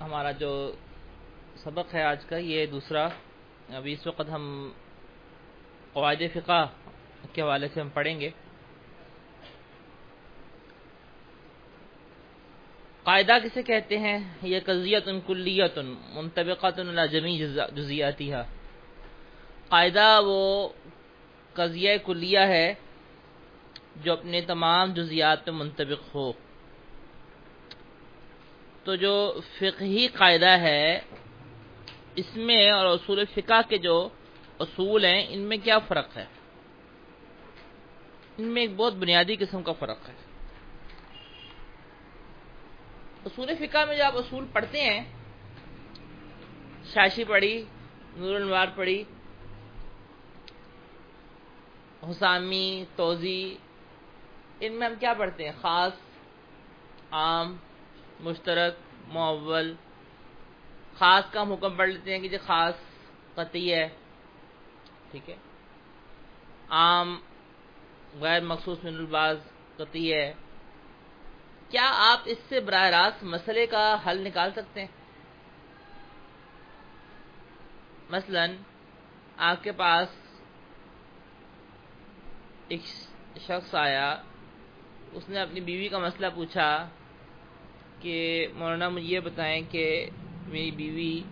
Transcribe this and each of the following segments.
ہمارا جو سبق ہے آج کا، یہ دوسرا، ابھی اس وقت ہم قواعد فقہ کے حوالے سے ہم پڑھیں گے۔ قاعدہ کسے کہتے ہیں؟ یہ قضیت کلیت منطبقات جمی جزیاتی قاعدہ وہ قضیہ کلیہ ہے جو اپنے تمام جزیات پہ منطبق ہو۔ تو جو فقہی قاعدہ ہے، اس میں اور اصول فقہ کے جو اصول ہیں، ان میں کیا فرق ہے؟ ان میں ایک بہت بنیادی قسم کا فرق ہے۔ اصول فقہ میں جو آپ اصول پڑھتے ہیں، شاشی پڑھی، نور النوار پڑھی، حسامی توضی ان میں ہم کیا پڑھتے ہیں؟ خاص، عام مشترک، معول، خاص کا ہم حکم پڑھ لیتے ہیں کہ جو خاص قطعی ہے، ٹھیک ہے؟ عام، غیر مخصوص من الباز قطعی ہے۔ کیا آپ اس سے براہ راست مسئلے کا حل نکال سکتے ہیں؟ مثلا، آپ کے پاس ایک شخص آیا، اس نے اپنی بیوی کا مسئلہ پوچھا کہ مولانا مجھے یہ بتائیں کہ میری بیوی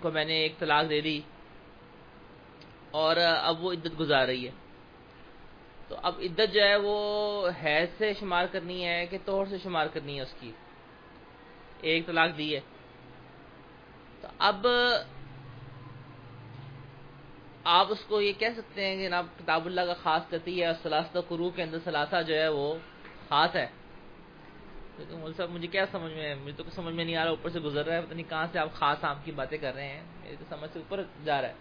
کو میں نے ایک طلاق دے دی اور اب وہ عدت گزار رہی ہے۔ تو اب عدت جو ہے وہ حیض سے شمار کرنی ہے کہ طور سے شمار کرنی ہے اس کی۔ ایک طلاق دی ہے۔ تو اب آپ اس کو یہ کہہ سکتے ہیں کہ جناب کتاب اللہ کا خاص کرتی ہے اور سلاستہ قرو کے اندر سلاسہ جو ہے وہ خاص ہے۔ مول صاحب، مجھے کیا سمجھ میں مجھے تو سمجھ میں نہیں آ رہا، اوپر سے گزر رہا ہے، پتہ نہیں کہاں سے آپ خاص آپ کی باتیں کر رہے ہیں۔ میری تو سمجھ سے اوپر جا رہا ہے۔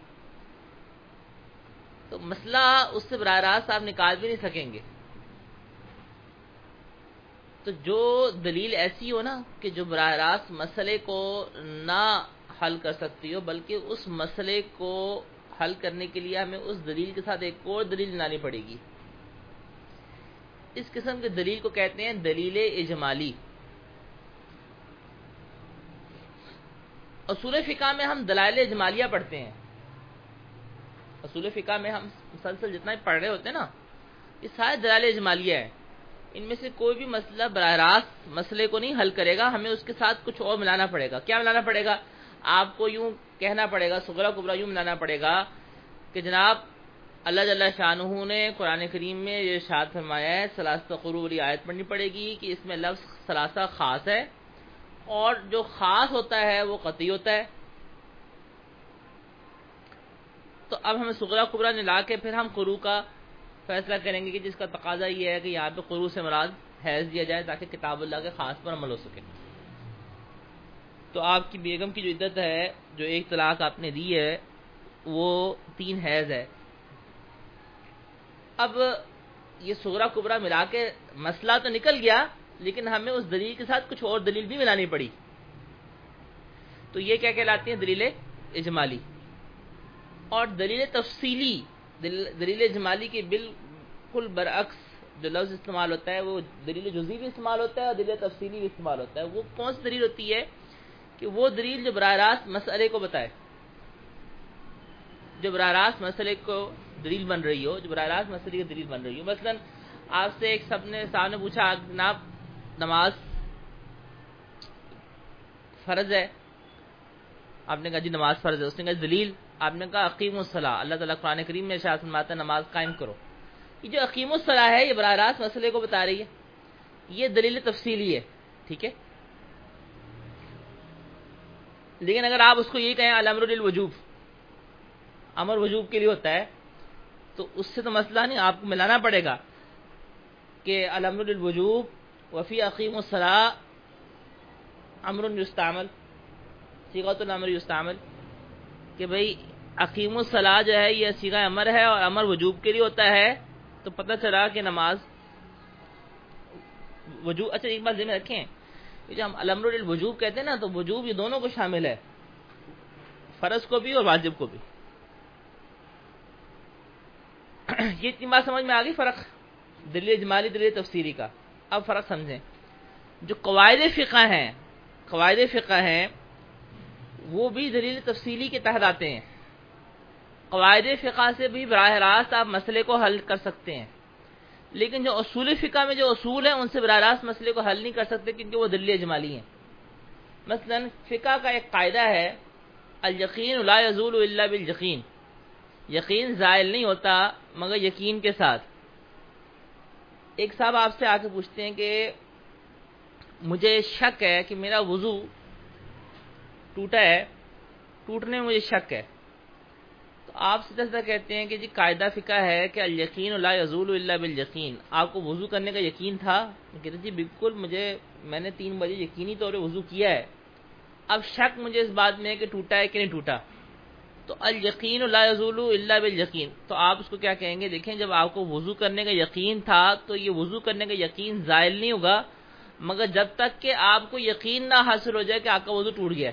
تو مسئلہ اس سے براہ راست آپ نکال بھی نہیں سکیں گے۔ تو جو دلیل ایسی ہو نا کہ جو براہ راست مسئلے کو نہ حل کر سکتی ہو، بلکہ اس مسئلے کو حل کرنے کے لیے ہمیں اس دلیل کے ساتھ ایک اور دلیل لانی پڑے گی۔ اس قسم کے دلیل کو کہتے ہیں دلیل اجمالی۔ اصول فقہ میں ہم دلائل اجمالیہ پڑھتے ہیں۔ اصول فقہ میں ہم مسلسل جتنا پڑھ رہے ہوتے ہیں نا، یہ سارے دلائل اجمالیہ ہیں۔ ان میں سے کوئی بھی مسئلہ براہ راست مسئلے کو نہیں حل کرے گا، ہمیں اس کے ساتھ کچھ اور ملانا پڑے گا۔ کیا ملانا پڑے گا؟ آپ کو یوں کہنا پڑے گا، سغرا کبرا یوں ملانا پڑے گا کہ جناب اللہ جل شاہ نے قرآن کریم میں یہ ارشاد فرمایا ہے سلاست قروری آیت پڑھنی پڑے گی کہ اس میں لفظ سلاسہ خاص ہے اور جو خاص ہوتا ہے وہ قطعی ہوتا ہے۔ تو اب ہمیں سغرا قبرا لا کے پھر ہم قرو کا فیصلہ کریں گے کہ جس کا تقاضا یہ ہے کہ یہاں پہ قرو سے مراد حیض دیا جائے تاکہ کتاب اللہ کے خاص پر عمل ہو سکے۔ تو آپ کی بیگم کی جو عدت ہے، جو ایک طلاق آپ نے دی ہے، وہ تین حیض ہے۔ اب یہ سغرا کبرا ملا کے مسئلہ تو نکل گیا، لیکن ہمیں اس دلیل کے ساتھ کچھ اور دلیل بھی ملانی پڑی۔ تو یہ کیا کہلاتی ہیں دلیل اجمالی؟ اور دلیل تفصیلی دلیل اجمالی کے بالکل برعکس جو لفظ استعمال ہوتا ہے، وہ دلیل جزی بھی استعمال ہوتا ہے اور دلیل تفصیلی بھی استعمال ہوتا ہے۔ وہ کون سی دلیل ہوتی ہے؟ کہ وہ دلیل جو براہ راست مسئلے کو بتائے۔ جو براہ راست مسئلے کو دلیل بن رہی ہو، جو براہ راست مسئلے کی دلیل بن رہی ہو۔ مثلا آپ سے ایک سب نے صاحب نے پوچھا، جناب، نماز فرض ہے؟ آپ نے کہا جی نماز فرض ہے۔ اس نے کہا، دلیل، آپ نے کہا عقیم الصلاح اللہ تعالیٰ قرآن کریم میں شاہ سنواتا نماز قائم کرو۔ یہ جو عقیم الصلاح ہے، یہ براہ راست مسئلے کو بتا رہی ہے۔ یہ دلیل تفصیلی ہے، ٹھیک ہے؟ لیکن اگر آپ اس کو یہ کہیں الامر الوجوب امر وجوب کے لیے ہوتا ہے، تو اس سے تو مسئلہ نہیں، آپ کو ملانا پڑے گا کہ الامر الوجوب وفی عقیم الصلاح امر یستعمل سیغت الامر یستعمل، کہ بھئی عقیم الصلاح جو ہے، یہ سیغہ امر ہے اور امر وجوب کے لیے ہوتا ہے، تو پتہ چلا کہ نماز وجوب اچھا ایک بات ذہن رکھیں جو ہم الامر الوجوب کہتے ہیں نا، تو وجوب یہ دونوں کو شامل ہے۔ فرض کو بھی اور واجب کو بھی۔ یہ اتنی بات سمجھ میں آ گئی فرق؟ دلیل اجمالی دلیل تفسیری کا۔ اب فرق سمجھیں۔ جو قواعد فقہ ہیں، قواعد فقہ ہیں، وہ بھی دلیل تفصیلی کے تحت آتے ہیں۔ قواعد فقہ سے بھی براہ راست آپ مسئلے کو حل کر سکتے ہیں۔ لیکن جو اصول فقہ میں جو اصول ہیں، ان سے براہ راست مسئلے کو حل نہیں کر سکتے کیونکہ وہ دلی اجمالی ہیں۔ مثلا، فقہ کا ایک قاعدہ ہے الیقین لا یزول الا بالیقین یقین زائل نہیں ہوتا مگر یقین کے ساتھ۔ ایک صاحب آپ سے آ کے پوچھتے ہیں کہ مجھے شک ہے کہ میرا وضو ٹوٹا ہے، ٹوٹنے میں مجھے شک ہے۔ آپ سیدھا سیدھا کہتے ہیں کہ جی قاعدہ فقہ ہے کہ الیقین لا یزول الا بالیقین۔ آپ کو وضو کرنے کا یقین تھا؟ کہتے جی بالکل، مجھے، میں نے تین بجے یقینی طور پہ وضو کیا ہے۔ اب شک مجھے اس بات میں ہے کہ ٹوٹا ہے کہ نہیں ٹوٹا۔ تو الیقین لا یزول الا بالیقین۔ تو آپ اس کو کیا کہیں گے؟ دیکھیں، جب آپ کو وضو کرنے کا یقین تھا تو یہ وضو کرنے کا یقین زائل نہیں ہوگا، مگر جب تک کہ آپ کو یقین نہ حاصل ہو جائے کہ آپ کا وضو ٹوٹ گیا۔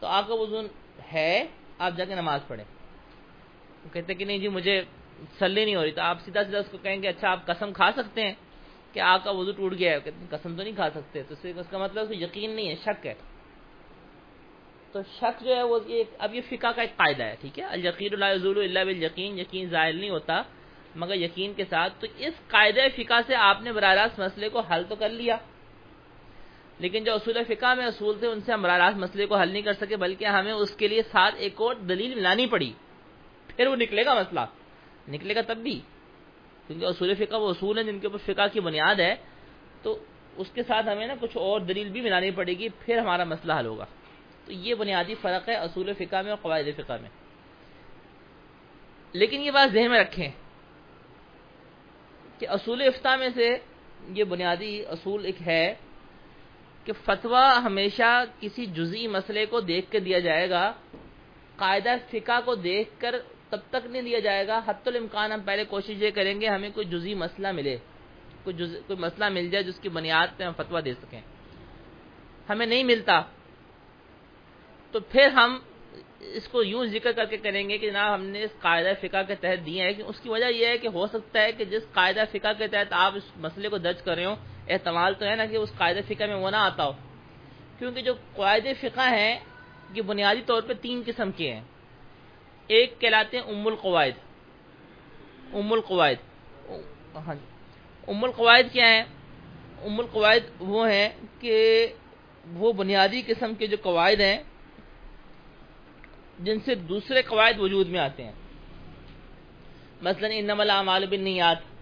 تو آپ کا وضو ہے؟ آپ جا کے نماز پڑھیں۔ وہ کہتے کہ نہیں جی مجھے سلے نہیں ہو رہی، تو آپ سیدھا سیدھا اس کو کہیں گے اچھا آپ قسم کھا سکتے ہیں کہ آپ کا وضو ٹوٹ گیا ہے۔ کہتے ہیں، قسم تو نہیں کھا سکتے۔ تو اس کا مطلب یقین نہیں ہے، شک ہے۔ تو شک جو ہے وہ اب یہ فقہ کا ایک قاعدہ ہے، ٹھیک ہے؟ القین اللہ اللہ یقین یقین ظاہر نہیں ہوتا، مگر یقین کے ساتھ۔ تو اس قاعدہ فقہ سے آپ نے براہ راست مسئلے کو حل تو کر لیا۔ لیکن جو اصول فقہ میں اصول تھے، ان سے ہم براہ راست مسئلے کو حل نہیں کر سکے، بلکہ ہمیں اس کے لیے ساتھ ایک اور دلیل ملانی پڑی۔ پھر وہ نکلے گا مسئلہ۔ نکلے گا تب بھی۔ کیونکہ اصول فقہ وہ اصول ہیں جن کے اوپر فقہ کی بنیاد ہے، تو اس کے ساتھ ہمیں نا کچھ اور دلیل بھی ملانی پڑے گی، پھر ہمارا مسئلہ حل ہوگا۔ تو یہ بنیادی فرق ہے اصول فقہ میں اور قواعد فقہ میں۔ لیکن یہ بات ذہن میں رکھیں کہ اصول افتاح میں سے یہ بنیادی اصول ایک ہے کہ فتویٰ ہمیشہ کسی جزئی مسئلے کو دیکھ کے دیا جائے گا، قاعدہ فقہ کو دیکھ کر تب تک نہیں دیا جائے گا حت الامکان ہم پہلے کوشش یہ کریں گے ہمیں کوئی جزئی مسئلہ ملے، کوئی جز... کوئی مسئلہ مل جائے جس کی بنیاد پہ ہم فتویٰ دے سکیں۔ ہمیں نہیں ملتا۔ تو پھر ہم اس کو یوں ذکر کر کے کریں گے کہ جناب ہم نے اس قاعدہ فقہ کے تحت دیے ہیں کہ اس کی وجہ یہ ہے کہ ہو سکتا ہے کہ جس قاعدہ فقہ کے تحت آپ اس مسئلے کو درج کر رہے ہو احتمال تو ہے نا کہ اس قاعدہ فقہ میں وہ نہ آتا ہو۔ کیونکہ جو قواعد فقہ ہیں، یہ بنیادی طور پہ تین قسم کے ہیں۔ ایک کہلاتے ہیں ام القواعد۔ ام القواعد۔ ہاں جی۔ ام القواعد کیا ہیں؟ ام القواعد وہ ہیں کہ وہ بنیادی قسم کے جو قواعد ہیں، جن سے دوسرے قواعد وجود میں آتے ہیں۔ مثلا انم العمال بالنیات۔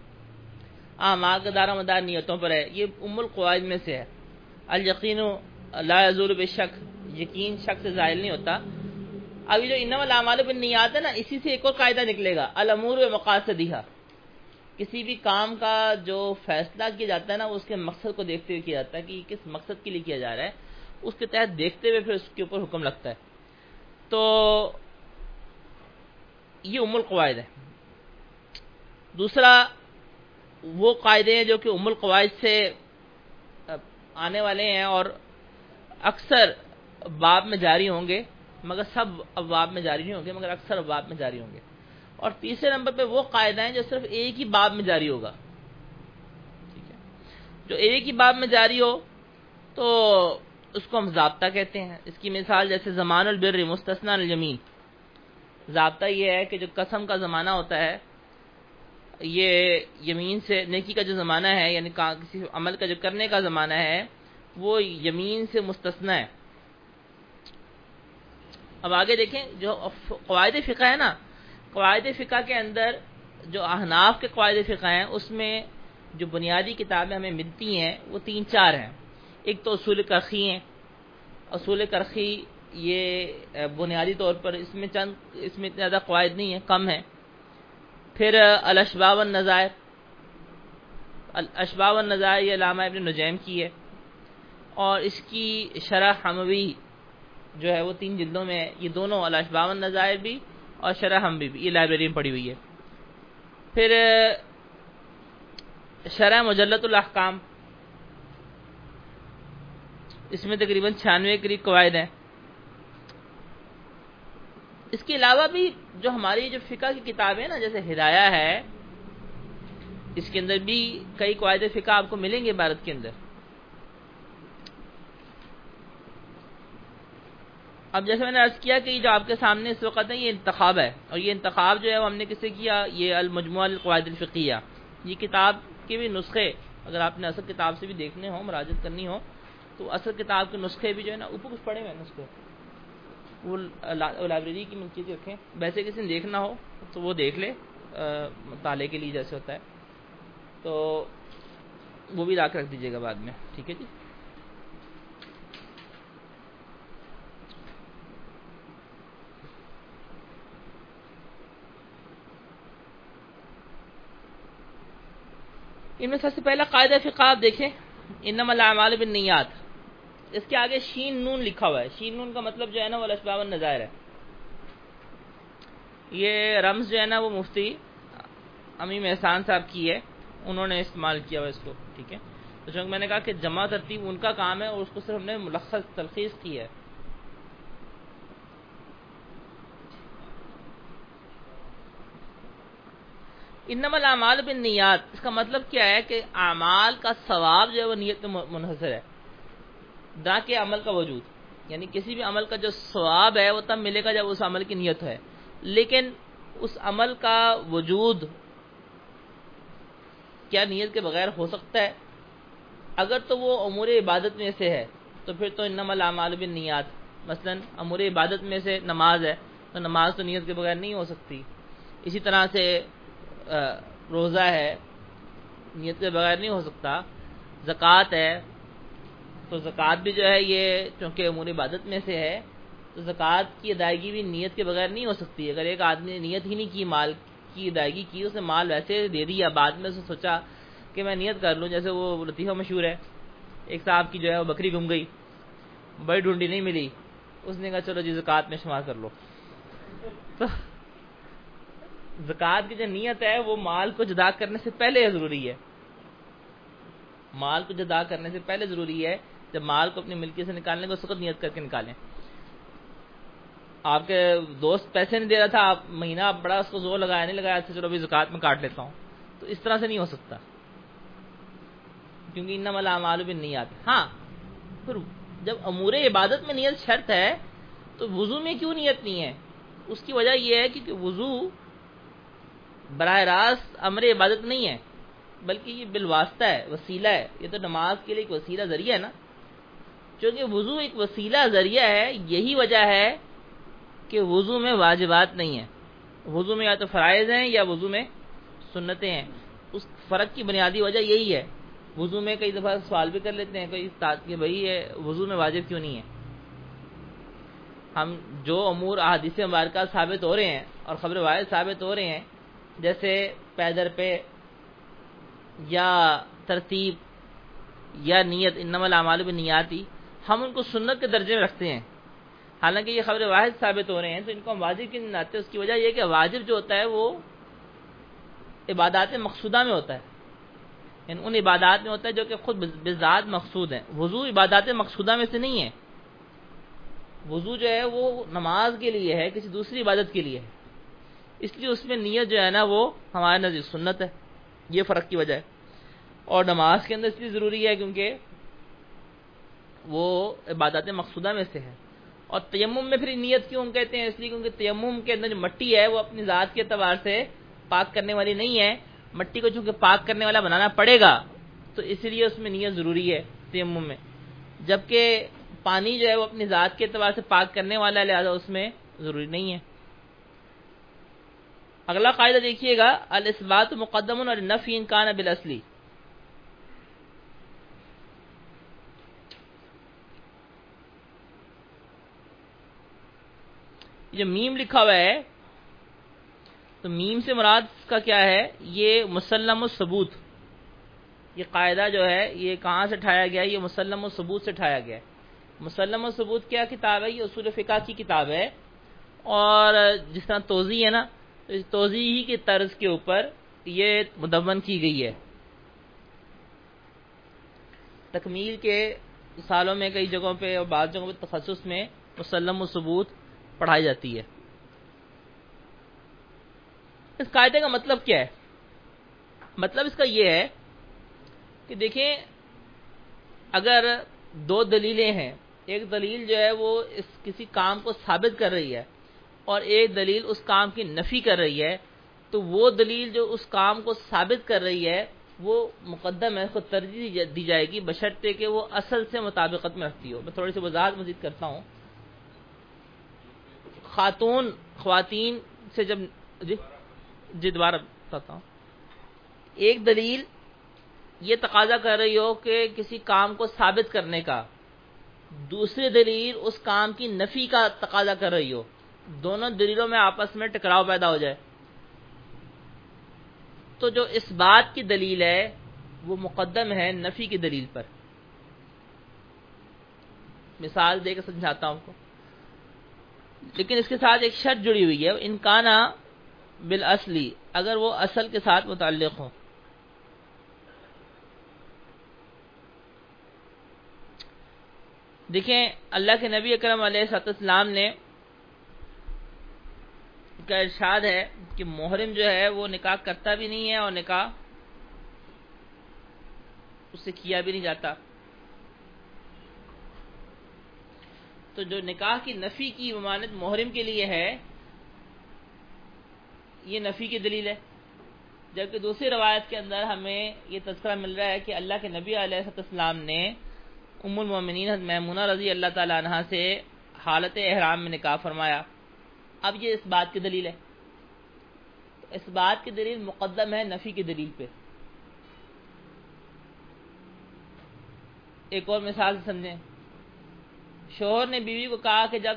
اعمال کا دار مدار نیتوں پر ہے۔ یہ ام القواعد میں سے ہے۔ الیقین لا یزول بشک، یقین شک سے ظاہر نہیں ہوتا۔ ابھی جو انم العمال بالنیات ہے نا، اسی سے ایک اور قاعدہ نکلے گا۔ الامور و مقاصدیہ کسی بھی کام کا جو فیصلہ کیا جاتا ہے نا اس کے مقصد کو دیکھتے ہوئے کیا جاتا ہے کہ کس مقصد کے لیے کیا جا رہا ہے۔ اس کے تحت دیکھتے ہوئے پھر اس کے اوپر حکم لگتا ہے۔ تو یہ ام القواعد ہے۔ دوسرا وہ قاعدے ہیں جو کہ ام القواعد سے آنے والے ہیں اور اکثر باب میں جاری ہوں گے، مگر سب ابواب میں جاری نہیں ہوں گے، مگر اکثر ابواب میں جاری ہوں گے۔ اور تیسرے نمبر پہ وہ قاعدہ ہیں جو صرف ایک ہی باب میں جاری ہوگا۔ ٹھیک ہے۔ جو ایک ہی باب میں جاری ہو تو اس کو ہم ضابطہ کہتے ہیں۔ اس کی مثال جیسے زمان البر مستثنا الیمین ضابطہ یہ ہے کہ جو قسم کا زمانہ ہوتا ہے یہ یمین سے نیکی کا جو زمانہ ہے یعنی کسی عمل کا جو کرنے کا زمانہ ہے، وہ یمین سے مستثنا ہے۔ اب آگے دیکھیں، جو قواعد فقہ ہے نا، قواعد فقہ کے اندر جو احناف کے قواعد فقہ ہیں، اس میں جو بنیادی کتابیں ہمیں ملتی ہیں، وہ تین چار ہیں۔ ایک تو اصول کرخی ہیں۔ اصول کرخی یہ بنیادی طور پر اس میں چند، اس میں زیادہ قواعد نہیں ہیں، کم ہیں۔ پھر الشباب النظائر الشباب النظائر یہ علامہ ابن نجیم کی ہے۔ اور اس کی شرح حموی جو ہے وہ تین جلدوں میں ہے۔ یہ دونوں الشباب النظائر بھی اور شرح حموی بھی۔ یہ لائبریری میں پڑھی ہوئی ہے۔ پھر شرح مجلت الاحکام۔ اس میں تقریباً چھیانوے قریب قواعد ہیں۔ اس کے علاوہ بھی جو ہماری جو فقہ کی کتابیں نا، جیسے ہدایہ ہے، اس کے اندر بھی کئی قواعد فقہ آپ کو ملیں گے بھارت کے اندر۔ اب جیسے میں نے عرض کیا کہ جو آپ کے سامنے اس وقت ہے، یہ انتخاب ہے۔ اور یہ انتخاب جو ہے، وہ ہم نے کسے کیا؟ یہ المجموعہ القواعد الفقیہ یہ کتاب کے بھی نسخے، اگر آپ نے اصل کتاب سے بھی دیکھنے ہوں مراجت کرنی ہو، تو اصل کتاب کے نسخے بھی جو ہے نا، اوپر کچھ پڑے ہوئے نسخے۔ وہ لائبریری کی ملکیت رکھیں۔ ویسے کسی نے دیکھنا ہو تو وہ دیکھ لے مطالعے کے لیے جیسے ہوتا ہے۔ تو وہ بھی لا کے رکھ دیجیے گا بعد میں، ٹھیک ہے جی؟ ان میں سب سے پہلا قاعدہ فقہ آپ دیکھیں۔ انما الاعمال بالنیات۔ اس کے آگے شین نون لکھا ہوا ہے۔ شین نون کا مطلب جو ہے نا وہ الاسباب النظائر ہے۔ یہ رمز جو ہے نا وہ مفتی امیم احسان صاحب کی ہے۔ انہوں نے استعمال کیا ہوا اس کو، ٹھیک ہے؟ تو چونکہ میں نے کہا کہ جمع ترتیب ان کا کام ہے اور اس کو صرف ہم نے ملخص تلخیص کی ہے۔ انما الاعمال بالنیات، اس کا مطلب کیا ہے کہ اعمال کا ثواب جو ہے وہ نیت میں منحصر ہے۔ نہ کہ عمل کا وجود۔ یعنی کسی بھی عمل کا جو ثواب ہے وہ تب ملے گا جب اس عمل کی نیت ہے۔ لیکن اس عمل کا وجود کیا نیت کے بغیر ہو سکتا ہے؟ اگر تو وہ امور عبادت میں سے ہے، تو پھر تو انما الاعمال بالنیات۔ مثلا امور عبادت میں سے نماز ہے، تو نماز تو نیت کے بغیر نہیں ہو سکتی۔ اسی طرح سے روزہ ہے، نیت کے بغیر نہیں ہو سکتا۔ زکوٰۃ ہے تو زکوٰۃ بھی جو ہے یہ چونکہ امور عبادت میں سے ہے، تو زکوٰۃ کی ادائیگی بھی نیت کے بغیر نہیں ہو سکتی۔ اگر ایک آدمی نے نیت ہی نہیں کی، مال کی ادائیگی کی، اس نے مال ویسے دے دیا، بعد میں سوچا کہ میں نیت کر لوں، جیسے وہ لطیفہ مشہور ہے۔ ایک صاحب کی جو ہے وہ بکری گم گئی، بڑی ڈھونڈی نہیں ملی۔ اس نے کہا، چلو جی زکوٰۃ میں شمار کر لو۔ تو زکوٰۃ کی جو نیت ہے، وہ مال کو جدا کرنے سے پہلے ضروری ہے۔ مال کو جدا کرنے سے پہلے ضروری ہے جب مال کو اپنی ملکی سے نکالنے کو اس وقت نیت کر کے نکالیں۔ آپ کے دوست پیسے نہیں دے رہا تھا، آپ مہینہ بڑا اس کو زور لگایا، نہیں لگایا چلو ابھی زکات میں کاٹ لیتا ہوں۔ تو اس طرح سے نہیں ہو سکتا۔ کیونکہ ان والا معلوم نہیں آتے ہاں پھر جب امور عبادت میں نیت شرط ہے، تو وضو میں کیوں نیت نہیں ہے؟ اس کی وجہ یہ ہے کہ وضو براہ راست امر عبادت نہیں ہے، بلکہ یہ بالواسطہ ہے، وسیلہ ہے۔ یہ تو نماز کے لیے ایک وسیلہ ذریعہ ہے نا۔ چونکہ وضو ایک وسیلہ ذریعہ ہے، یہی وجہ ہے کہ وضو میں واجبات نہیں ہیں۔ وضو میں یا تو فرائض ہیں یا وضو میں سنتیں ہیں۔ اس فرق کی بنیادی وجہ یہی ہے۔ وضو میں کئی دفعہ سوال بھی کر لیتے ہیں کوئی کہ بھائی یہ وضو میں واجب کیوں نہیں ہے؟ ہم جو امور احادیث مبارکہ ثابت ہو رہے ہیں اور خبر واحد ثابت ہو رہے ہیں، جیسے پیدر پہ یا ترتیب یا نیت، انما الاعمال نیاتی ہم ان کو سنت کے درجے میں رکھتے ہیں۔ حالانکہ یہ خبر واحد ثابت ہو رہے ہیں، تو ان کو ہم واجب کیوں نہیں لاتے اس کی وجہ یہ کہ واجب جو ہوتا ہے وہ عبادات مقصودہ میں ہوتا ہے۔ یعنی ان عبادات میں ہوتا ہے جو کہ خود بذات مقصود ہیں۔ وضو عبادات مقصودہ میں سے نہیں ہے۔ وضو جو ہے وہ نماز کے لیے ہے، کسی دوسری عبادت کے لیے ہے۔ اس لیے اس میں نیت جو ہے نا وہ ہمارے نزدیک سنت ہے۔ یہ فرق کی وجہ ہے۔ اور نماز کے اندر اس لیے ضروری ہے کیونکہ وہ عبادات مقصودہ میں سے ہے اور تیمم میں پھر نیت کیوں ہم کہتے ہیں؟ اس لیے کیونکہ تیمم کے اندر جو مٹی ہے وہ اپنی ذات کے اعتبار سے پاک کرنے والی نہیں ہے۔ مٹی کو چونکہ پاک کرنے والا بنانا پڑے گا، تو اسی لیے اس میں نیت ضروری ہے تیمم میں۔ جبکہ پانی جو ہے وہ اپنی ذات کے اعتبار سے پاک کرنے والا لہٰذا اس میں ضروری نہیں ہے۔ اگلا قاعدہ دیکھیے گا، الاسبات مقدم اور نفی انکان بالاصلی جو میم لکھا ہوا ہے، تو میم سے مراد کا کیا ہے؟ یہ مسلم الثبوت یہ قاعدہ جو ہے، یہ کہاں سے اٹھایا گیا؟ یہ مسلم الثبوت سے اٹھایا گیا۔ مسلم الثبوت کیا کتاب ہے؟ یہ اصول فقہ کی کتاب ہے۔ اور جس طرح توضیع ہے نا تو اس توضیحی کی طرز کے اوپر یہ مدون کی گئی ہے۔ تکمیل کے سالوں میں، کئی جگہوں پہ اور بعض جگہوں پہ تخصص میں مسلم و ثبوت پڑھائی جاتی ہے۔ اس قاعدے کا مطلب کیا ہے؟ مطلب اس کا یہ ہے کہ دیکھیں، اگر دو دلیلیں ہیں، ایک دلیل جو ہے وہ اس کسی کام کو ثابت کر رہی ہے اور ایک دلیل اس کام کی نفی کر رہی ہے، تو وہ دلیل جو اس کام کو ثابت کر رہی ہے، وہ مقدم ہے، اس کو ترجیح دی جائے گی بشرطے کہ وہ اصل سے مطابقت میں رکھتی ہو۔ میں تھوڑی سی وضاحت مزید کرتا ہوں۔ خاتون، خواتین سے جب جی؟ جی دوبارہ بتاتا ہوں۔ ایک دلیل یہ تقاضا کر رہی ہو کہ کسی کام کو ثابت کرنے کا۔ دوسری دلیل اس کام کی نفی کا تقاضا کر رہی ہو۔ دونوں دلیلوں میں آپس میں ٹکراؤ پیدا ہو جائے۔ تو جو اس بات کی دلیل ہے، وہ مقدم ہے نفی کی دلیل پر۔ مثال دے کے سمجھاتا ہوں کو۔ لیکن اس کے ساتھ ایک شرط جڑی ہوئی ہے انکانا بالاصلی اگر وہ اصل کے ساتھ متعلق ہوں۔ دیکھیں، اللہ کے نبی اکرم علیہ السلام نے کا ارشاد ہے کہ محرم جو ہے، وہ نکاح کرتا بھی نہیں ہے اور نکاح اس سے کیا بھی نہیں جاتا۔ تو جو نکاح کی نفی کی ممانت محرم کے لیے ہے، یہ نفی کی دلیل ہے۔ جبکہ دوسری روایت کے اندر ہمیں یہ تذکرہ مل رہا ہے کہ اللہ کے نبی علیہ السلام نے ام المومنین محمونہ رضی اللہ تعالی عنہ سے حالت احرام میں نکاح فرمایا۔ اب یہ اس بات کی دلیل ہے۔ اس بات کی دلیل مقدم ہے نفی کی دلیل پہ۔ ایک اور مثال سے سمجھیں۔ شوہر نے بیوی کو کہا کہ جب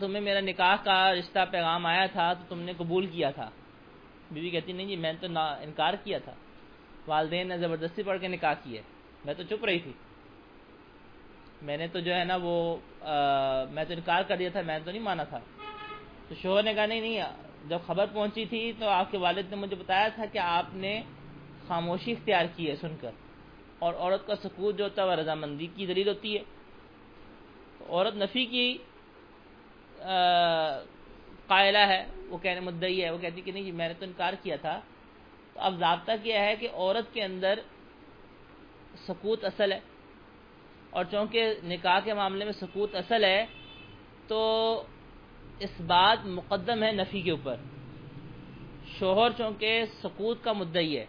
تمہیں میرا نکاح کا رشتہ پیغام آیا تھا تو تم نے قبول کیا تھا۔ بیوی کہتی، نہیں جی میں نے تو انکار کیا تھا۔ والدین نے زبردستی پڑھ کے نکاح کیا میں تو چپ رہی تھی۔ میں نے تو جو ہے نا وہ میں تو انکار کر دیا تھا، میں نے تو نہیں مانا تھا۔ تو شوہر نے کہا، نہیں نہیں، جب خبر پہنچی تھی تو آپ کے والد نے مجھے بتایا تھا کہ آپ نے خاموشی اختیار کی ہے سن کر۔ اور عورت کا سکوت جو ہوتا ہے وہ رضامندی کی دلیل ہوتی ہے۔ عورت نفی کی قائلہ ہے، وہ کہنے مدعی ہے، وہ کہتی کہ نہیں جی میں نے تو انکار کیا تھا۔ تو اب ضابطہ کیا ہے کہ عورت کے اندر سکوت اصل ہے۔ اور چونکہ نکاح کے معاملے میں سکوت اصل ہے، تو اس بات مقدم ہے نفی کے اوپر۔ شوہر چونکہ سکوت کا مدعی ہے،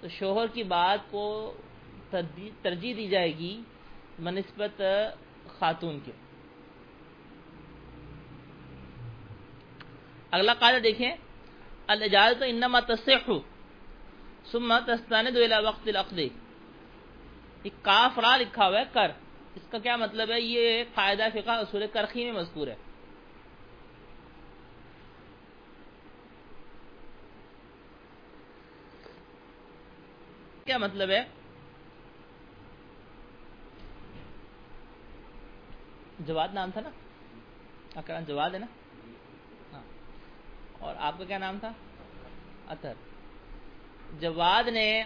تو شوہر کی بات کو ترجیح دی جائے گی، بنسبت خاتون کے۔ اگلا قاعدہ دیکھیں۔ الجاز انما تصح ثم تستند الى وقت العقد کاف را لکھا ہوا ہے، کر۔ اس کا کیا مطلب ہے؟ یہ قاعدہ فقہ اصول کرخی میں مذکور ہے۔ کیا مطلب ہے؟ جواد نام تھا نا؟ اکران جواد ہے نا؟ ہاں۔ اور آپ کا کیا نام تھا؟ اطر جواد نے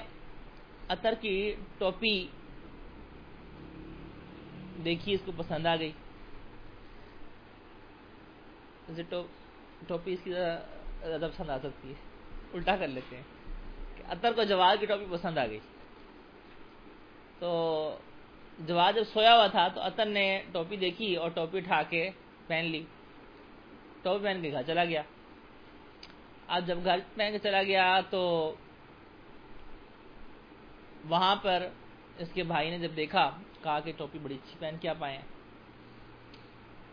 اطر کی ٹوپی دیکھی، اس کو پسند آ گئی۔ ٹوپی اس کی زیادہ پسند آ سکتی ہے۔ الٹا کر لیتے ہیں کہ اتر کو جواد کی ٹوپی پسند آ گئی۔ تو جواد جب سویا ہوا تھا تو اتر نے ٹوپی دیکھی اور ٹوپی اٹھا کے پہن لی۔ ٹوپی پہن کے گھر چلا گیا۔ آج جب گھر پہن کے چلا گیا تو وہاں پر اس کے بھائی نے جب دیکھا، کہا کہ ٹوپی بڑی اچھی پہن کے آپ آئے ہیں۔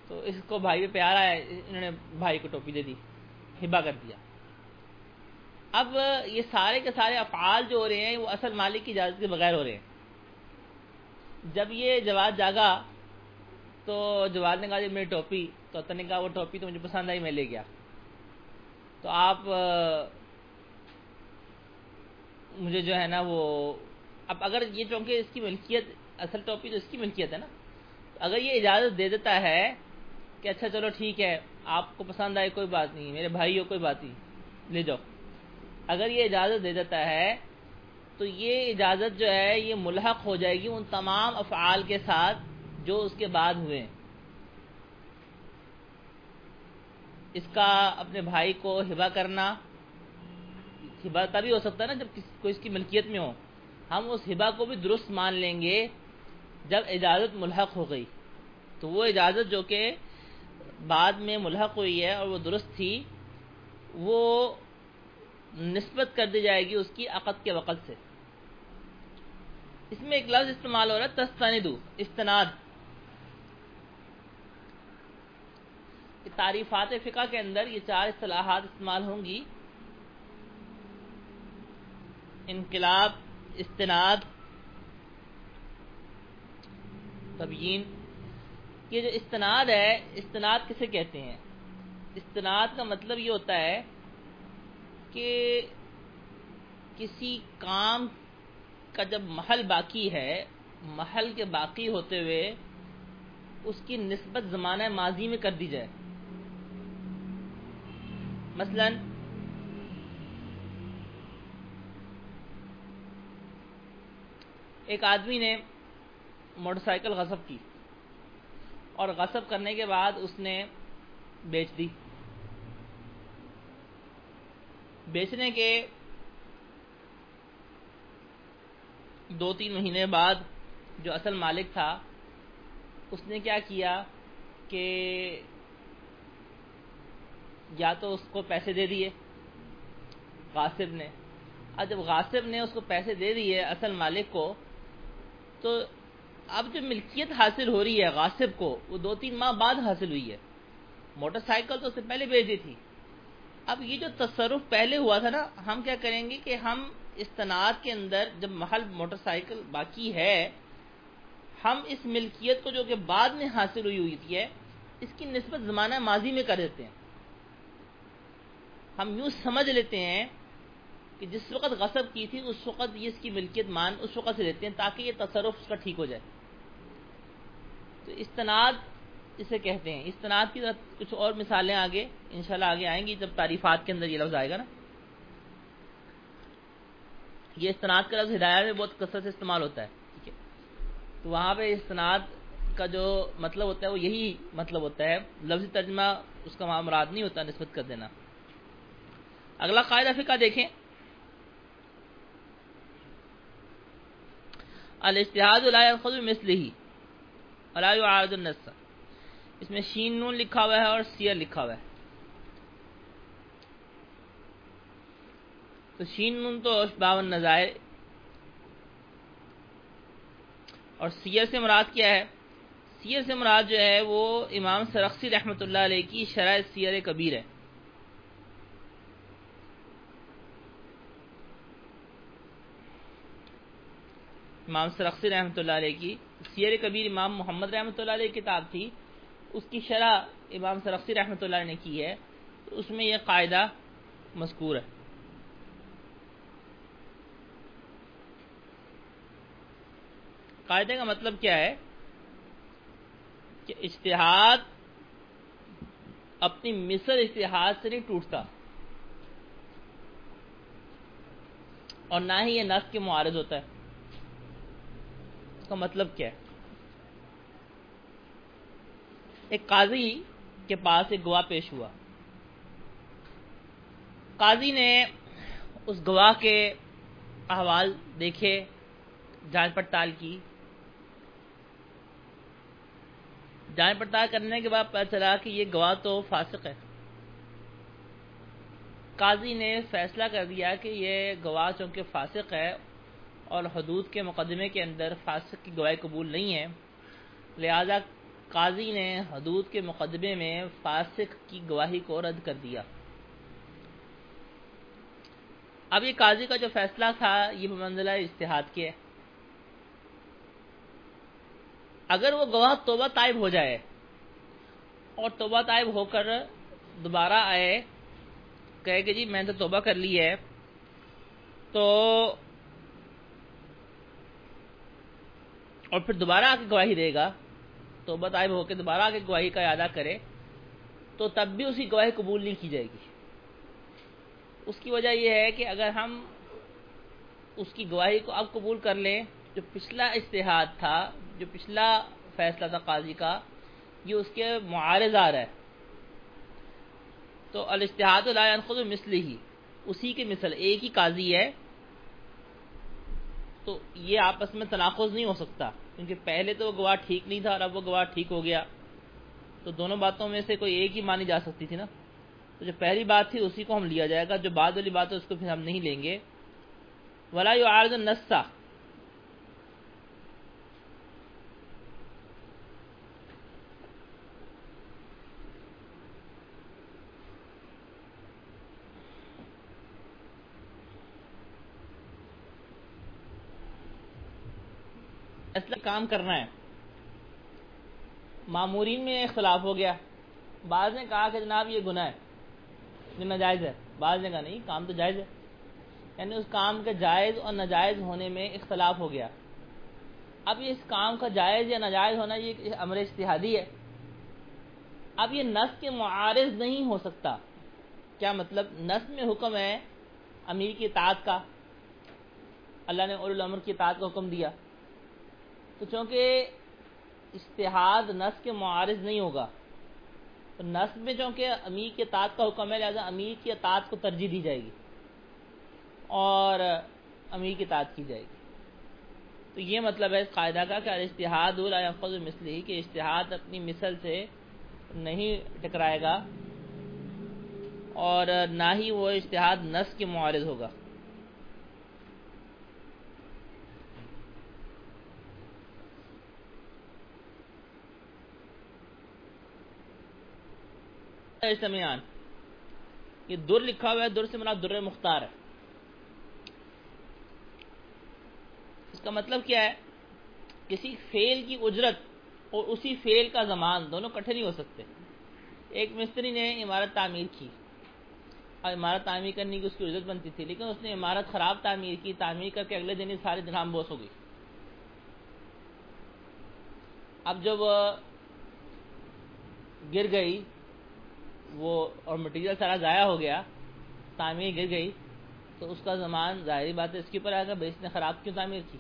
تو اس کو بھائی پہ پیار آیا، انہوں نے بھائی کو ٹوپی دے دی ہبا کر دیا۔ اب یہ سارے کے سارے افعال جو ہو رہے ہیں، وہ اصل مالک کی اجازت کے بغیر ہو رہے ہیں۔ جب یہ جواد جاگا تو جواد نے کہا جی میری ٹوپی۔ تو نے کہا، وہ ٹوپی تو مجھے پسند آئی، میں لے گیا۔ تو آپ، مجھے جو ہے نا وہ، اب اگر یہ چونکہ اس کی ملکیت، اصل ٹاپک تو اس کی ملکیت ہے نا۔ اگر یہ اجازت دے دیتا ہے کہ اچھا چلو ٹھیک ہے، آپ کو پسند آئے کوئی بات نہیں، میرے بھائی ہو کوئی بات نہیں، لے جاؤ۔ اگر یہ اجازت دے دیتا ہے تو یہ اجازت جو ہے، یہ ملحق ہو جائے گی ان تمام افعال کے ساتھ جو اس کے بعد ہوئے۔ اس کا اپنے بھائی کو ہبا کرنا ہبا تبھی ہو سکتا ہے نا جب کوئی اس کی ملکیت میں ہو۔ ہم اس ہبا کو بھی درست مان لیں گے جب اجازت ملحق ہو گئی۔ تو وہ اجازت جو کہ بعد میں ملحق ہوئی ہے اور وہ درست تھی، وہ نسبت کر دی جائے گی اس کی عقد کے وقت سے۔ اس میں ایک لفظ استعمال ہو رہا ہے، تستندو، استناد. تعریفات فقہ کے اندر یہ چار اصطلاحات استعمال ہوں گی. انقلاب، استناد، تبیین. یہ جو استناد ہے، استناد کسے کہتے ہیں؟ استناد کا مطلب یہ ہوتا ہے کہ کسی کام کا جب محل باقی ہے، محل کے باقی ہوتے ہوئے اس کی نسبت زمانہ ماضی میں کر دی جائے۔ مثلا، ایک آدمی نے موٹر سائیکل غصب کی اور غصب کرنے کے بعد اس نے بیچ دی۔ بیچنے کے دو تین مہینے بعد جو اصل مالک تھا، اس نے کیا کیا کہ یا تو اس کو پیسے دے دیے، غاصب نے۔ اور جب غاصب نے اس کو پیسے دے دیے اصل مالک کو، تو اب جو ملکیت حاصل ہو رہی ہے غاصب کو، وہ دو تین ماہ بعد حاصل ہوئی ہے۔ موٹر سائیکل تو اس سے پہلے بھیج دی تھی۔ اب یہ جو تصرف پہلے ہوا تھا نا، ہم کیا کریں گے کہ ہم استناد کے اندر جب محل موٹر سائیکل باقی ہے، ہم اس ملکیت کو جو کہ بعد میں حاصل ہوئی ہوئی تھی ہے اس کی نسبت زمانہ ماضی میں کر دیتے ہیں۔ ہم یوں سمجھ لیتے ہیں کہ جس وقت غصب کی تھی، اس وقت یہ اس کی ملکیت مان، اس وقت سے لیتے ہیں تاکہ یہ تصرف اس کا ٹھیک ہو جائے۔ تو استناد اسے کہتے ہیں۔ استناد کی طرف کچھ اور مثالیں آگے، انشاءاللہ آگے آئیں گی جب تعریفات کے اندر یہ لفظ آئے گا نا۔ یہ استناد کا لفظ ہدایات میں بہت کثرت سے استعمال ہوتا ہے، ٹھیک ہے۔ تو وہاں پہ استناد کا جو مطلب ہوتا ہے، وہ یہی مطلب ہوتا ہے لفظ ترجمہ اس کا وہاں مراد نہیں ہوتا، نسبت کر دینا۔ اگلا قاعدہ فقہ دیکھیں۔ الاشتہاد لا ياخذ مثله ولا يعارض النص۔ اس میں شین نون لکھا ہوا ہے اور سیر لکھا ہوا ہے۔ تو شین نون تو باون نظائر اور سیر سے مراد کیا ہے؟ سیر سے مراد جو ہے وہ امام سرخسی رحمۃ اللہ علیہ کی شرح سیر کبیر ہے۔ امام سرخسی رحمۃ اللہ علیہ کی سیر کبیر امام محمد رحمۃ اللہ علیہ کتاب تھی۔ اس کی شرح امام سرخسی رحمۃ اللہ علیہ نے کی ہے۔ تو اس میں یہ قاعدہ مذکور ہے۔ قاعدے کا مطلب کیا ہے کہ اشتہاد اپنی مصر اشتہاد سے نہیں ٹوٹتا اور نہ ہی یہ نس کے معارض ہوتا ہے۔ اس کا مطلب کیا ہے؟ ایک قاضی کے پاس ایک گواہ پیش ہوا۔ قاضی نے اس گواہ کے احوال دیکھے، جانچ پڑتال کی۔ جانچ پڑتال کرنے کے بعد پتہ چلا کہ یہ گواہ تو فاسق ہے۔ قاضی نے فیصلہ کر دیا کہ یہ گواہ چونکہ فاسق ہے اور حدود کے مقدمے کے اندر فاسق کی گواہی قبول نہیں ہے، لہذا قاضی نے حدود کے مقدمے میں فاسق کی گواہی کو رد کر دیا۔ اب یہ قاضی کا جو فیصلہ تھا، یہ منزلہ اشتہاد کے اگر وہ گواہ توبہ طائب ہو جائے اور توبہ طائب ہو کر دوبارہ آئے، کہے کہ جی میں تو توبہ کر لی ہے، تو اور پھر دوبارہ آ کے گواہی دے گا، توبہ طائب ہو کے دوبارہ آ کے گواہی کا اعادہ کرے، تو تب بھی اسی گواہی قبول نہیں کی جائے گی۔ اس کی وجہ یہ ہے کہ اگر ہم اس کی گواہی کو اب قبول کر لیں، جو پچھلا اشتہاد تھا جو پچھلا فیصلہ تھا قاضی کا، یہ اس کے معارض آ رہا ہے تو الاشتہاد لا خود مثل ہی اسی کے مثل ایک ہی قاضی ہے۔ تو یہ آپس میں تناخذ نہیں ہو سکتا، کیونکہ پہلے تو وہ گواہ ٹھیک نہیں تھا، اور اب وہ گواہ ٹھیک ہو گیا۔ تو دونوں باتوں میں سے کوئی ایک ہی مانی جا سکتی تھی نا۔ تو جو پہلی بات تھی، اسی کو ہم لیا جائے گا، جو بعد والی بات ہے، اس کو پھر ہم نہیں لیں گے۔ ولا عارض النسا کام کرنا ہے۔ معمورین میں اختلاف ہو گیا۔ بعض نے کہا کہ جناب یہ گناہ ہے، یہ ناجائز ہے۔ بعض نے کہا نہیں، کام تو جائز ہے۔ یعنی اس کام کے جائز اور ناجائز ہونے میں اختلاف ہو گیا۔ اب یہ اس کام کا جائز یا ناجائز ہونا یہ امر اشتہادی ہے۔ اب یہ نس کے معارض نہیں ہو سکتا۔ کیا مطلب؟ نس میں حکم ہے امیر کی اطاعت کا۔ اللہ نے اور العمر کی اطاعت کا حکم دیا۔ تو چونکہ اشتہاد نس کے معارض نہیں ہوگا، تو نس میں چونکہ امیر کی اطاعت کا حکم ہے، لہٰذا امیر کی اطاعت کو ترجیح دی جائے گی اور امیر کی اطاعت کی جائے گی۔ تو یہ مطلب ہے اس قاعدہ کا کہ اشتہاد الفظ مثلی کہ اشتہاد اپنی مثل سے نہیں ٹکرائے گا اور نہ ہی وہ اشتہاد نس کے معارض ہوگا۔ سمیان یہ در لکھا ہوا ہے، در سے مراد در مختار ہے۔ اس کا مطلب کیا ہے؟ کسی فیل کی اجرت اور اسی فیل کا زمان دونوں کٹھے نہیں ہو سکتے۔ ایک مستری نے عمارت تعمیر کی۔ اور عمارت تعمیر کرنے کی اس کی اجرت بنتی تھی، لیکن اس نے عمارت خراب تعمیر کی۔ تعمیر کر کے اگلے دن ہی سارے دنام بوس ہو گئی۔ اب جب گر گئی وہ اور مٹیریل سارا ضائع ہو گیا، تعمیر گر گئی، تو اس کا زمان ظاہری بات ہے، اس کے اوپر آئے گا بھائی، اس نے خراب کیوں تعمیر کی؟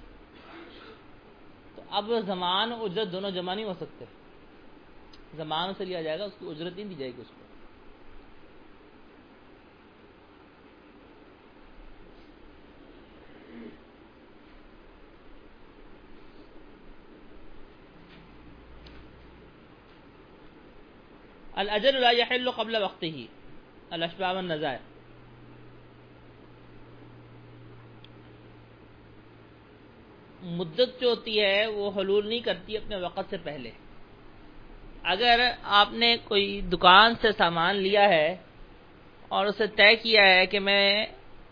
تو اب زمان اجرت دونوں جمع نہیں ہو سکتے۔ زمان سے لیا جائے گا، اس کی اجرت نہیں دی جائے گی اس کو۔ الاجر لا يحل قبل وقته. الاشباب النزائر مدت جو ہوتی ہے، وہ حلول نہیں کرتی اپنے وقت سے پہلے. اگر آپ نے کوئی دکان سے سامان لیا ہے اور اسے طے کیا ہے کہ میں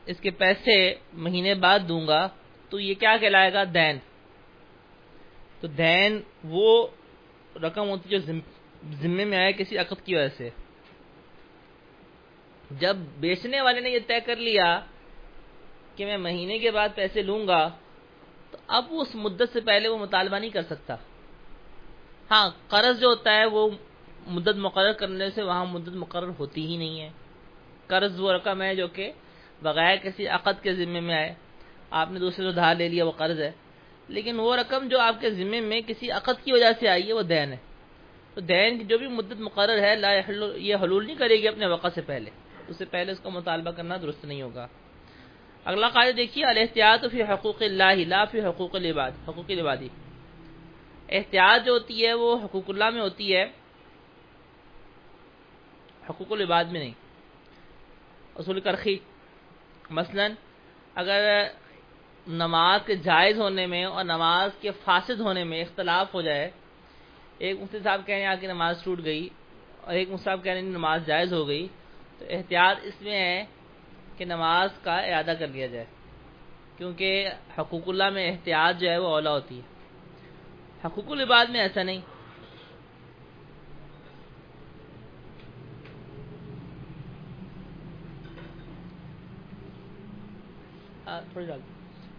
اس کے پیسے مہینے بعد دوں گا، تو یہ کیا کہلائے گا؟ دین. تو دین وہ رقم ہوتی جو ذمے میں آئے کسی عقد کی وجہ سے۔ جب بیچنے والے نے یہ طے کر لیا کہ میں مہینے کے بعد پیسے لوں گا، تو اب اس مدت سے پہلے وہ مطالبہ نہیں کر سکتا۔ ہاں قرض جو ہوتا ہے وہ مدت مقرر کرنے سے وہاں مدت مقرر ہوتی ہی نہیں ہے۔ قرض وہ رقم ہے جو کہ بغیر کسی عقد کے ذمے میں آئے۔ آپ نے دوسرے سے ادھار لے لیا، وہ قرض ہے۔ لیکن وہ رقم جو آپ کے ذمے میں کسی عقد کی وجہ سے آئی ہے، وہ دین ہے۔ تو دین کی جو بھی مدت مقرر ہے، لا یہ حلول نہیں کرے گی اپنے وقت سے پہلے۔ اس سے پہلے اس کا مطالبہ کرنا درست نہیں ہوگا۔ اگلا قاعدہ دیکھیے، الاحتیاط فی حقوق اللہ، لا فی حقوق العباد، حقوق العبادی۔ احتیاط جو ہوتی ہے، وہ حقوق اللہ میں ہوتی ہے، حقوق العباد میں نہیں۔ اصول کرخی۔ مثلا، اگر نماز کے جائز ہونے میں اور نماز کے فاسد ہونے میں اختلاف ہو جائے ایک مفتی صاحب کہہ رہے ہیں آپ کی نماز ٹوٹ گئی اور ایک مفتی صاحب کہہ رہے ہیں نماز جائز ہو گئی، تو احتیاط اس میں ہے کہ نماز کا اعادہ کر لیا جائے، کیونکہ حقوق اللہ میں احتیاط جو ہے وہ اولا ہوتی ہے۔ حقوق العباد میں ایسا نہیں۔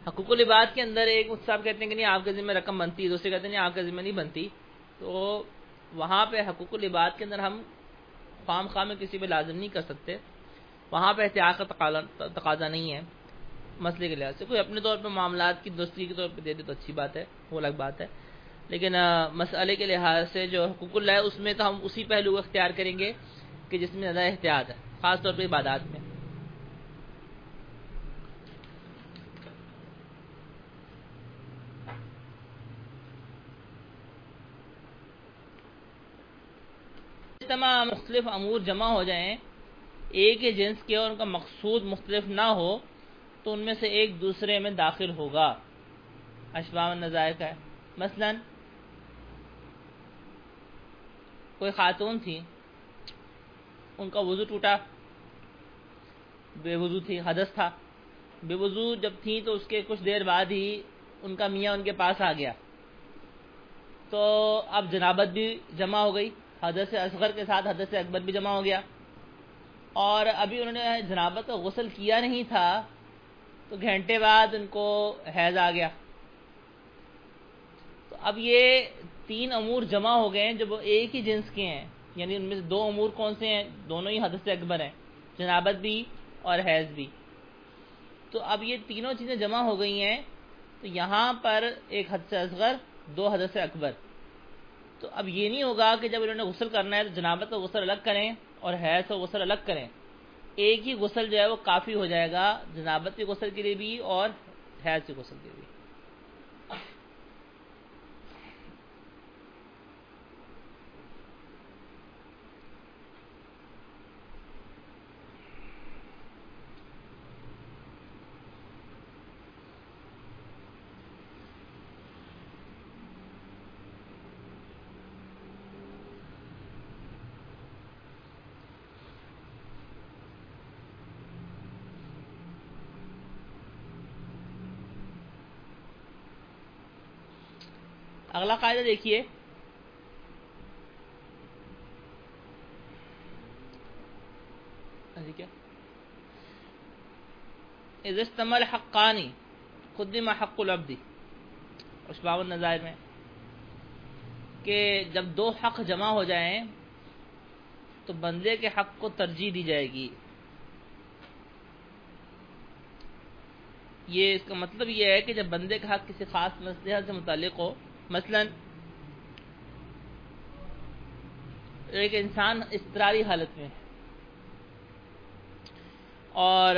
حقوق العباد کے اندر ایک صاحب کہتے ہیں کہ نہیں، آپ کے ذمہ رقم بنتی ہے، دوسرے کہتے ہیں نہیں، آپ کے ذمہ نہیں بنتی۔ تو وہاں پہ حقوق العباد کے اندر ہم خام خواہ میں کسی پہ لازم نہیں کر سکتے۔ وہاں پہ احتیاط کا تقاضا نہیں ہے۔ مسئلے کے لحاظ سے کوئی اپنے طور پہ معاملات کی دوستی کے طور پہ دے دے تو اچھی بات ہے، وہ الگ بات ہے۔ لیکن مسئلے کے لحاظ سے جو حقوق اللہ ہے، اس میں تو ہم اسی پہلو کو اختیار کریں گے کہ جس میں زیادہ احتیاط ہے، خاص طور پہ عبادات میں۔ تمام مختلف امور جمع ہو جائیں، ایک ہی جنس کے اور ان کا مقصود مختلف نہ ہو، تو ان میں سے ایک دوسرے میں داخل ہوگا۔ اشبام النظائر کا ہے۔ مثلا، کوئی خاتون تھی، ان کا وضو ٹوٹا، بے وضو تھی، حدث تھا۔ بے وضو جب تھی تو اس کے کچھ دیر بعد ہی ان کا میاں ان کے پاس آ گیا۔ تو اب جنابت بھی جمع ہو گئی۔ حدث اصغر کے ساتھ حدث اکبر بھی جمع ہو گیا۔ اور ابھی انہوں نے جنابت غسل کیا نہیں تھا، تو گھنٹے بعد ان کو حیض آ گیا۔ تو اب یہ تین امور جمع ہو گئے ہیں جب وہ ایک ہی جنس کے ہیں۔ یعنی ان میں سے دو امور کون سے ہیں؟ دونوں ہی حدث اکبر ہیں، جنابت بھی اور حیض بھی۔ تو اب یہ تینوں چیزیں جمع ہو گئی ہیں۔ تو یہاں پر ایک حدث اصغر، دو حدث اکبر۔ تو اب یہ نہیں ہوگا کہ جب انہوں نے غسل کرنا ہے تو جنابت و غسل الگ کریں اور حیض و غسل الگ کریں۔ ایک ہی غسل جو ہے وہ کافی ہو جائے گا جنابت کے غسل کے لیے بھی اور حیض کے غسل کے لیے بھی۔ اگلا قاعدہ دیکھیے۔ استمل حقانی قدم حق العبدی اشباب النظائر میں کہ جب دو حق جمع ہو جائیں، تو بندے کے حق کو ترجیح دی جائے گی۔ یہ اس کا مطلب یہ ہے کہ جب بندے کا حق کسی خاص مسئلہ سے متعلق ہو مثلا، ایک انسان استراری حالت میں اور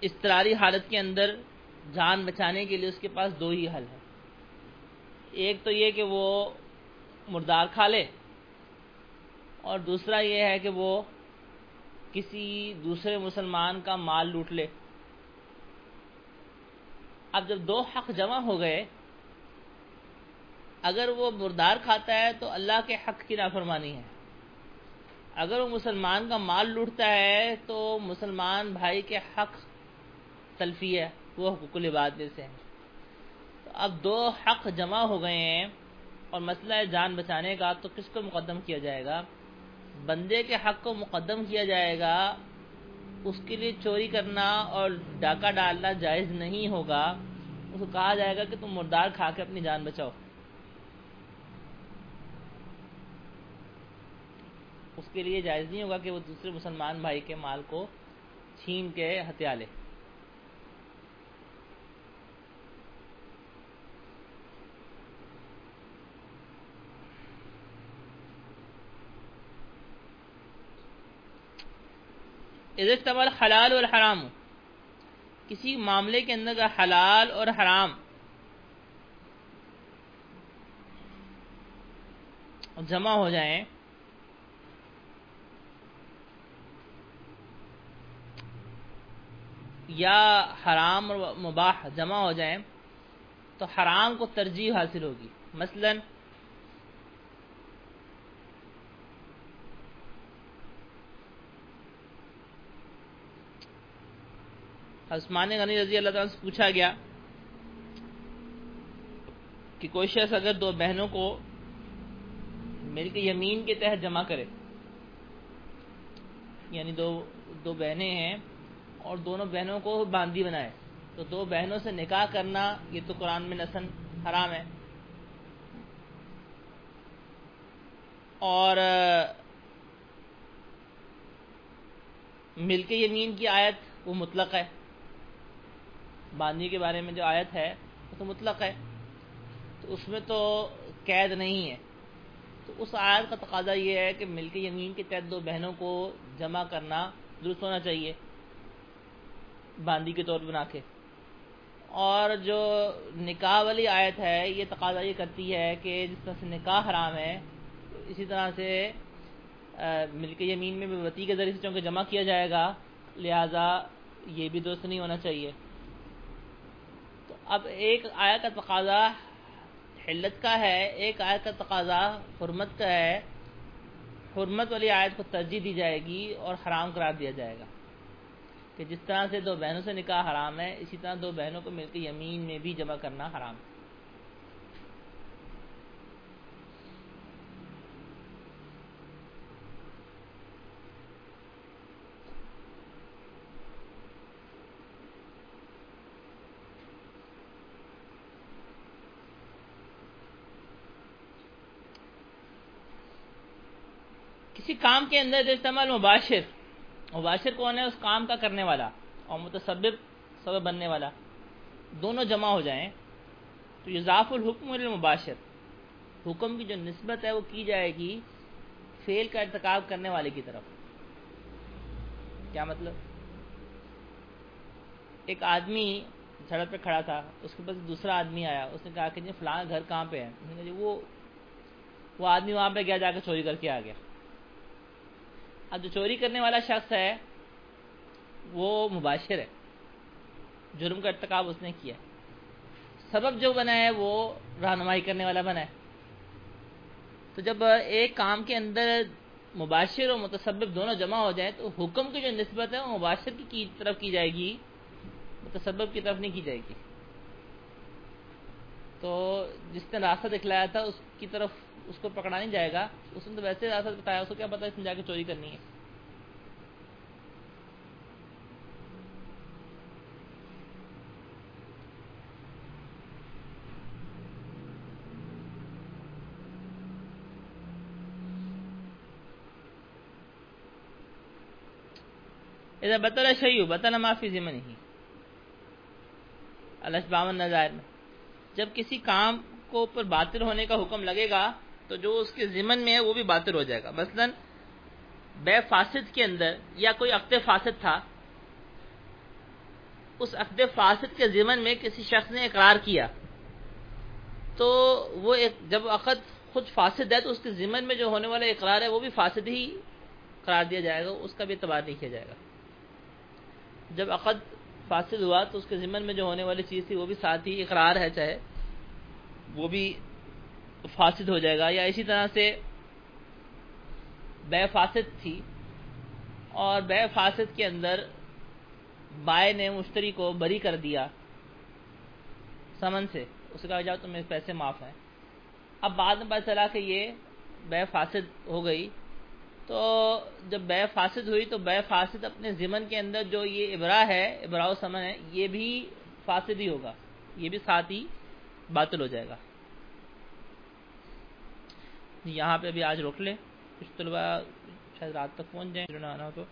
استراری حالت کے اندر جان بچانے کے لیے اس کے پاس دو ہی حل ہے ایک تو یہ کہ وہ مردار کھا لے، اور دوسرا یہ ہے کہ وہ کسی دوسرے مسلمان کا مال لوٹ لے۔ اب جب دو حق جمع ہو گئے، اگر وہ مردار کھاتا ہے تو اللہ کے حق کی نافرمانی ہے۔ اگر وہ مسلمان کا مال لوٹتا ہے تو مسلمان بھائی کے حق تلفی ہے، وہ حقوق العباد میں سے۔ تو اب دو حق جمع ہو گئے ہیں اور مسئلہ ہے جان بچانے کا، تو کس کو مقدم کیا جائے گا؟ بندے کے حق کو مقدم کیا جائے گا اس کے لیے چوری کرنا اور ڈاکہ ڈالنا جائز نہیں ہوگا، اس کو کہا جائے گا کہ تم مردار کھا کے اپنی جان بچاؤ۔ اس کے لیے جائز نہیں ہوگا کہ وہ دوسرے مسلمان بھائی کے مال کو چھین کے ہتھیا لے۔ استعمال حلال اور حرام کسی معاملے کے اندر کا حلال اور حرام۔ جمع ہو جائیں۔ یا حرام اور مباح جمع ہو جائیں تو حرام کو ترجیح حاصل ہوگی۔ مثلاً عثمان غنی رضی اللہ تعالیٰ سے پوچھا گیا کہ کوئی شخص اگر دو بہنوں کو میری یمین کے تحت جمع کرے یعنی دو دو بہنیں ہیں اور دونوں بہنوں کو باندھی بنائے، تو دو بہنوں سے نکاح کرنا یہ تو قرآن میں نسن حرام ہے۔ اور مل کے یمین کی آیت وہ مطلق ہے۔ باندھی کے بارے میں جو آیت ہے، وہ تو مطلق ہے۔ تو اس میں تو قید نہیں ہے۔ تو اس آیت کا تقاضا یہ ہے کہ مل کے یمین کے تحت دو بہنوں کو جمع کرنا درست ہونا چاہیے، باندھی کے طور بنا کے۔ اور جو نکاح والی آیت ہے، یہ تقاضا یہ کرتی ہے کہ جس طرح سے نکاح حرام ہے، اسی طرح سے ملک یمین میں بھی وطی کے ذریعے سے چونکہ جمع کیا جائے گا، لہذا یہ بھی درست نہیں ہونا چاہیے۔ اب ایک آیا کا تقاضا حلت کا ہے، ایک آیت کا تقاضا حرمت کا ہے۔ حرمت والی آیت کو ترجیح دی جائے گی اور حرام قرار دیا جائے گا۔ کہ جس طرح سے دو بہنوں سے نکاح حرام ہے، اسی طرح دو بہنوں کو مل کے یمین میں بھی جمع کرنا حرام۔ ہے کسی کام کے اندر استعمال مباشر مباشر کون ہے؟ اس کام کا کرنے والا اور متصبب سبب بننے والا، دونوں جمع ہو جائیں، تو یضاف الحکم المباشر حکم کی جو نسبت ہے وہ کی جائے گی فیل کا ارتکاب کرنے والے کی طرف۔ کیا مطلب؟ ایک آدمی سڑک پہ کھڑا تھا، اس کے پاس دوسرا آدمی آیا، اس نے کہا کہ جی فلاں گھر کہاں پہ ہے؟ جی وہ وہ آدمی وہاں پہ گیا، جا کے چوری کر کے آ گیا۔ اب جو چوری کرنے والا شخص ہے، وہ مباشر ہے۔ جرم کا ارتکاب اس نے کیا۔ سبب جو بنا ہے، وہ رہنمائی کرنے والا بنا ہے۔ تو جب ایک کام کے اندر مباشر اور متصبب دونوں جمع ہو جائیں، تو حکم کی جو نسبت ہے، وہ مباشر کی طرف کی جائے گی، متصبب کی طرف نہیں کی جائے گی۔ تو جس نے راستہ دکھلایا تھا، اس کی طرف اس کو پکڑا نہیں جائے گا۔ اس نے تو ویسے راستہ بتایا، اس کو کیا پتا اس نے جا کے چوری کرنی ہے۔ ادھر بطل شیو بطل معافی ذمہ نہیں الش باون نظائر میں۔ جب کسی کام کو اوپر باطل ہونے کا حکم لگے گا تو جو اس کے ضمن میں ہے وہ بھی باطل ہو جائے گا۔ مثلا بے فاسد کے اندر یا کوئی عقد فاسد تھا، اس عقد فاسد کے ضمن میں کسی شخص نے اقرار کیا، تو وہ ایک جب عقد خود فاسد ہے تو اس کے ضمن میں جو ہونے والا اقرار ہے وہ بھی فاسد ہی قرار دیا جائے گا، اس کا بھی اعتبار نہیں کیا جائے گا۔ جب عقد فاسد ہوا تو اس کے ذمن میں جو ہونے والی چیز تھی وہ بھی ساتھ ہی اقرار ہے، چاہے وہ بھی فاسد ہو جائے گا یا اسی طرح سے بے فاسد تھی اور بے فاسد کے اندر بائے نے مشتری کو بری کر دیا سمن سے۔ اس کا جاؤ تو میرے پیسے معاف ہیں۔ اب بعد میں پتہ چلا کہ یہ بے فاسد ہو گئی۔ تو جب بے فاسد ہوئی تو بے فاسد اپنے ضمن کے اندر جو یہ ابرا ہے ابراؤ سمن ہے، یہ بھی فاسد ہی ہوگا۔ یہ بھی ساتھ ہی باطل ہو جائے گا۔ یہاں پہ ابھی آج روک لیں۔ کچھ طلبا شاید رات تک پہنچ جائیں۔ آنا ہو تو۔